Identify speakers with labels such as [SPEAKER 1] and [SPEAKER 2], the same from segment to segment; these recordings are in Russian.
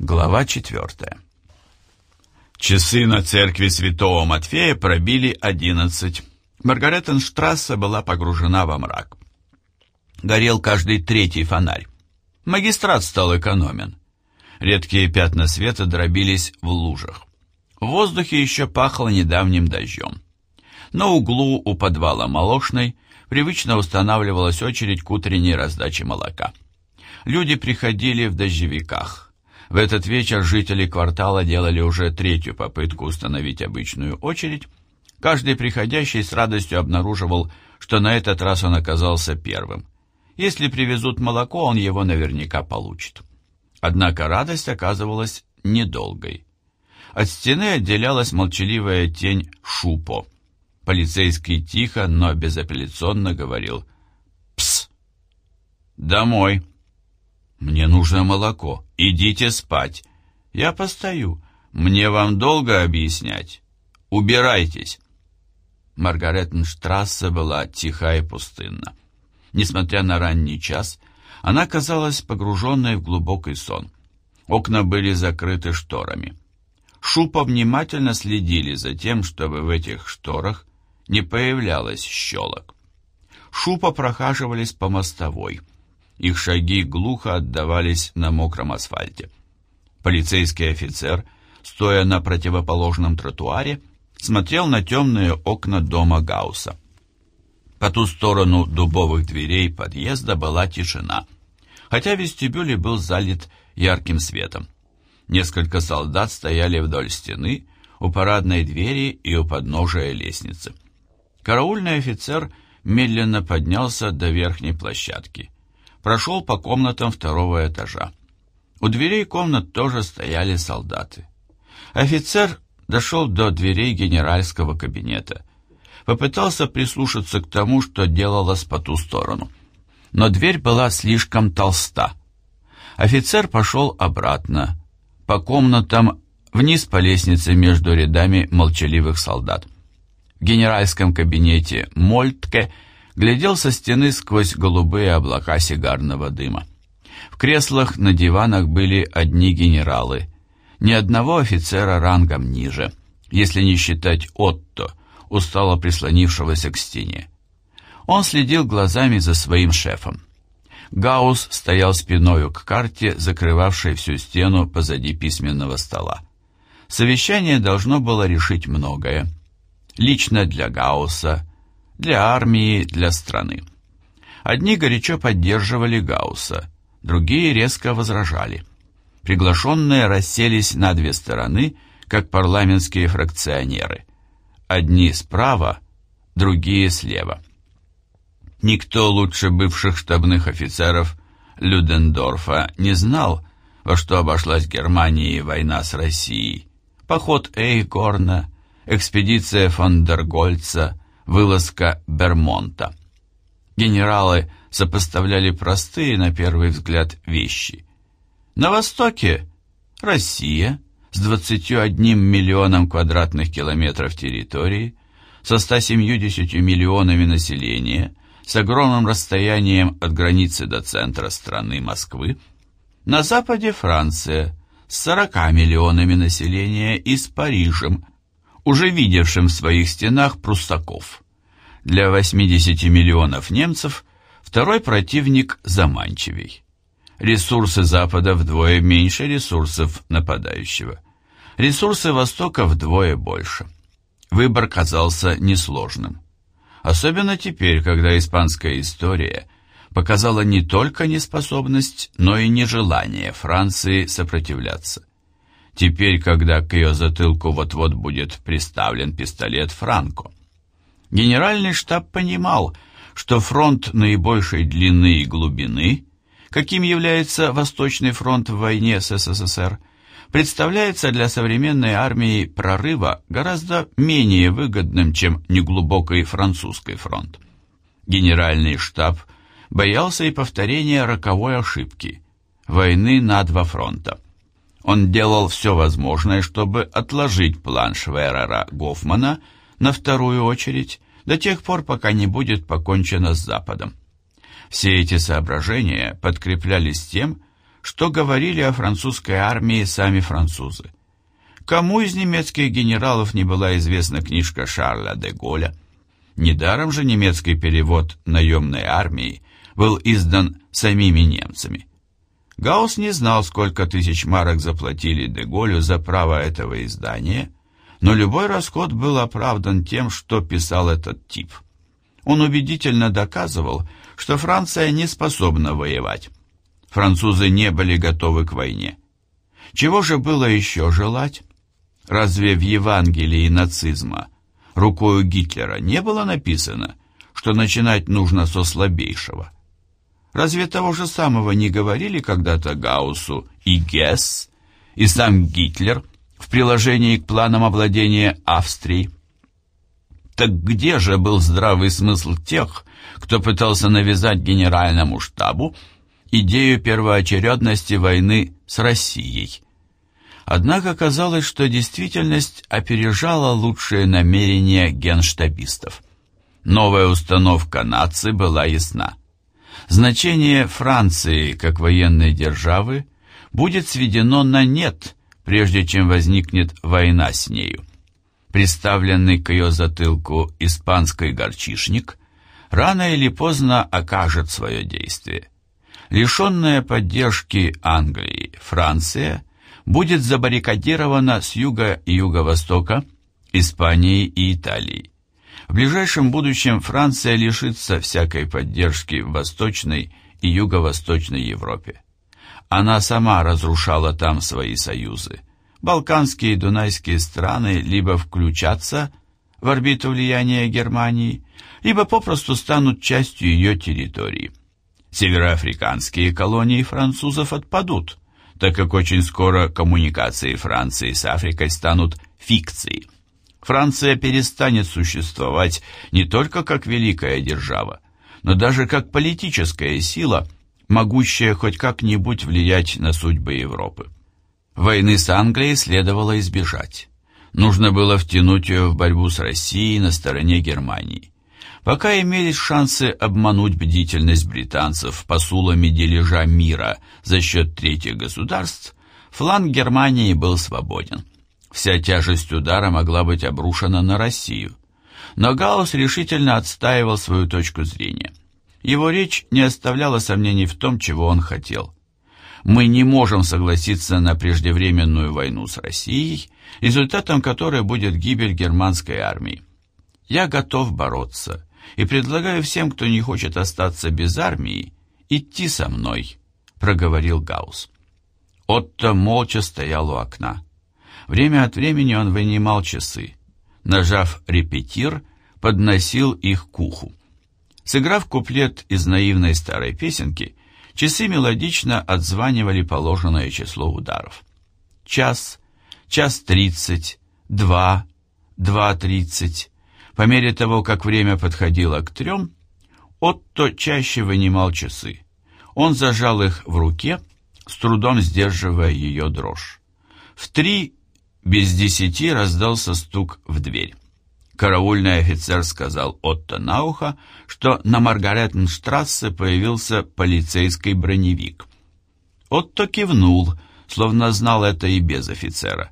[SPEAKER 1] Глава четвертая. Часы на церкви святого Матфея пробили одиннадцать. Маргаретенштрассе была погружена во мрак. Горел каждый третий фонарь. Магистрат стал экономен. Редкие пятна света дробились в лужах. В воздухе еще пахло недавним дождем. На углу у подвала молочной привычно устанавливалась очередь к утренней раздаче молока. Люди приходили в дождевиках. В этот вечер жители квартала делали уже третью попытку установить обычную очередь. Каждый приходящий с радостью обнаруживал, что на этот раз он оказался первым. Если привезут молоко, он его наверняка получит. Однако радость оказывалась недолгой. От стены отделялась молчаливая тень Шупо. Полицейский тихо, но безапелляционно говорил «Пс! Домой!» «Мне нужно молоко. Идите спать. Я постою. Мне вам долго объяснять? Убирайтесь!» Маргаретенштрассе была тиха и пустынна. Несмотря на ранний час, она казалась погруженной в глубокий сон. Окна были закрыты шторами. Шупа внимательно следили за тем, чтобы в этих шторах не появлялось щелок. Шупа прохаживались по мостовой. Их шаги глухо отдавались на мокром асфальте. Полицейский офицер, стоя на противоположном тротуаре, смотрел на темные окна дома Гаусса. По ту сторону дубовых дверей подъезда была тишина, хотя вестибюль был залит ярким светом. Несколько солдат стояли вдоль стены, у парадной двери и у подножия лестницы. Караульный офицер медленно поднялся до верхней площадки. Прошел по комнатам второго этажа. У дверей комнат тоже стояли солдаты. Офицер дошел до дверей генеральского кабинета – попытался прислушаться к тому, что делалось по ту сторону. Но дверь была слишком толста. Офицер пошел обратно, по комнатам, вниз по лестнице между рядами молчаливых солдат. В генеральском кабинете Мольтке глядел со стены сквозь голубые облака сигарного дыма. В креслах на диванах были одни генералы, ни одного офицера рангом ниже, если не считать Отто – устало прислонившегося к стене. Он следил глазами за своим шефом. Гаус стоял спиною к карте, закрывавшей всю стену позади письменного стола. Совещание должно было решить многое. Лично для Гаусса, для армии, для страны. Одни горячо поддерживали Гаусса, другие резко возражали. Приглашенные расселись на две стороны, как парламентские фракционеры – одни справа, другие слева. Никто лучше бывших штабных офицеров Людендорфа не знал, во что обошлась Германии война с Россией. Поход Эйкорна, экспедиция фон дер Гольца, вылазка Бермонта. Генералы сопоставляли простые, на первый взгляд, вещи. На востоке – Россия, с 21 миллионом квадратных километров территории, со 170 миллионами населения, с огромным расстоянием от границы до центра страны Москвы, на западе Франция с 40 миллионами населения и с Парижем, уже видевшим в своих стенах пруссаков. Для 80 миллионов немцев второй противник заманчивей. Ресурсы Запада вдвое меньше ресурсов нападающего. Ресурсы Востока вдвое больше. Выбор казался несложным. Особенно теперь, когда испанская история показала не только неспособность, но и нежелание Франции сопротивляться. Теперь, когда к ее затылку вот-вот будет приставлен пистолет Франко. Генеральный штаб понимал, что фронт наибольшей длины и глубины, каким является Восточный фронт в войне с СССР, представляется для современной армии прорыва гораздо менее выгодным, чем неглубокий французский фронт. Генеральный штаб боялся и повторения роковой ошибки – войны на два фронта. Он делал все возможное, чтобы отложить план Шверера Гофмана на вторую очередь до тех пор, пока не будет покончено с Западом. Все эти соображения подкреплялись тем, что говорили о французской армии сами французы. Кому из немецких генералов не была известна книжка Шарля де Голля? Недаром же немецкий перевод наемной армии был издан самими немцами. Гаусс не знал, сколько тысяч марок заплатили де Голлю за право этого издания, но любой расход был оправдан тем, что писал этот тип. Он убедительно доказывал, что Франция не способна воевать. Французы не были готовы к войне. Чего же было еще желать? Разве в Евангелии нацизма рукою Гитлера не было написано, что начинать нужно со слабейшего? Разве того же самого не говорили когда-то Гауссу и Гесс, и сам Гитлер в приложении к планам овладения Австрией? Так где же был здравый смысл тех, кто пытался навязать генеральному штабу идею первоочередности войны с Россией? Однако казалось, что действительность опережала лучшие намерения генштабистов. Новая установка нации была ясна. Значение Франции как военной державы будет сведено на нет, прежде чем возникнет война с нею. Приставленный к ее затылку испанский горчишник рано или поздно окажет свое действие. Лишенная поддержки Англии, Франция будет забаррикадирована с юга и юго-востока, Испании и Италии. В ближайшем будущем Франция лишится всякой поддержки в Восточной и Юго-Восточной Европе. Она сама разрушала там свои союзы – Балканские и Дунайские страны либо включатся в орбиту влияния Германии, либо попросту станут частью ее территории. Североафриканские колонии французов отпадут, так как очень скоро коммуникации Франции с Африкой станут фикцией. Франция перестанет существовать не только как великая держава, но даже как политическая сила, могущая хоть как-нибудь влиять на судьбы Европы. Войны с Англией следовало избежать. Нужно было втянуть ее в борьбу с Россией на стороне Германии. Пока имелись шансы обмануть бдительность британцев посулами дележа мира за счет третьих государств, фланг Германии был свободен. Вся тяжесть удара могла быть обрушена на Россию. Но Гаусс решительно отстаивал свою точку зрения. Его речь не оставляла сомнений в том, чего он хотел. Мы не можем согласиться на преждевременную войну с Россией, результатом которой будет гибель германской армии. Я готов бороться и предлагаю всем, кто не хочет остаться без армии, идти со мной, проговорил Гаус. Отто молча стоял у окна. Время от времени он вынимал часы. Нажав репетир, подносил их к уху. Сыграв куплет из наивной старой песенки, Часы мелодично отзванивали положенное число ударов. Час, час тридцать, два, два тридцать. По мере того, как время подходило к трем, Отто чаще вынимал часы. Он зажал их в руке, с трудом сдерживая ее дрожь. В три без десяти раздался стук в дверь. Караульный офицер сказал Отто на ухо, что на Маргаретенштрассе появился полицейский броневик. Отто кивнул, словно знал это и без офицера.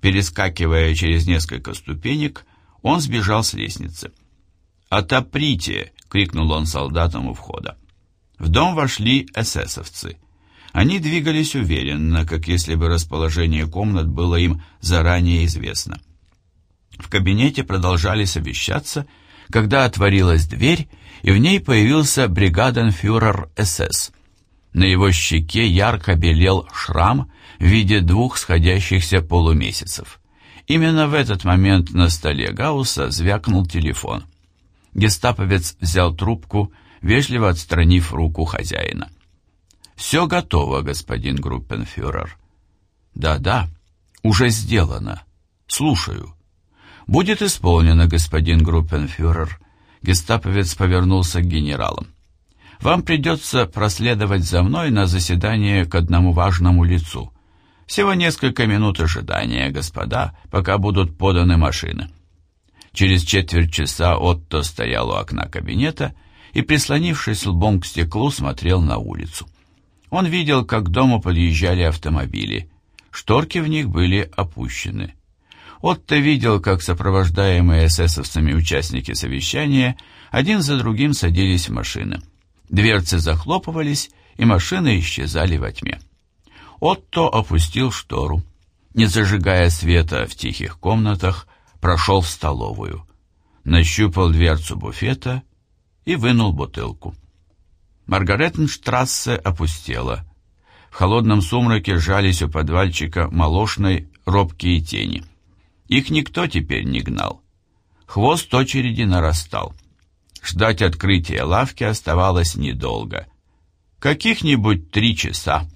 [SPEAKER 1] Перескакивая через несколько ступенек, он сбежал с лестницы. «Отоприте!» — крикнул он солдатам у входа. В дом вошли эсэсовцы. Они двигались уверенно, как если бы расположение комнат было им заранее известно. В кабинете продолжали совещаться, когда отворилась дверь, и в ней появился бригаденфюрер СС. На его щеке ярко белел шрам в виде двух сходящихся полумесяцев. Именно в этот момент на столе Гаусса звякнул телефон. Гестаповец взял трубку, вежливо отстранив руку хозяина. «Все готово, господин группенфюрер». «Да-да, уже сделано. Слушаю». «Будет исполнено, господин группенфюрер». Гестаповец повернулся к генералам. «Вам придется проследовать за мной на заседание к одному важному лицу. Всего несколько минут ожидания, господа, пока будут поданы машины». Через четверть часа Отто стоял у окна кабинета и, прислонившись лбом к стеклу, смотрел на улицу. Он видел, как к дому подъезжали автомобили. Шторки в них были опущены. Отто видел, как сопровождаемые эсэсовцами участники совещания один за другим садились в машины. Дверцы захлопывались, и машины исчезали во тьме. Отто опустил штору. Не зажигая света в тихих комнатах, прошел в столовую. Нащупал дверцу буфета и вынул бутылку. Маргаретенштрассе опустела. В холодном сумраке жались у подвальчика молочной робкие тени. Их никто теперь не гнал. Хвост очереди нарастал. Ждать открытия лавки оставалось недолго. Каких-нибудь три часа.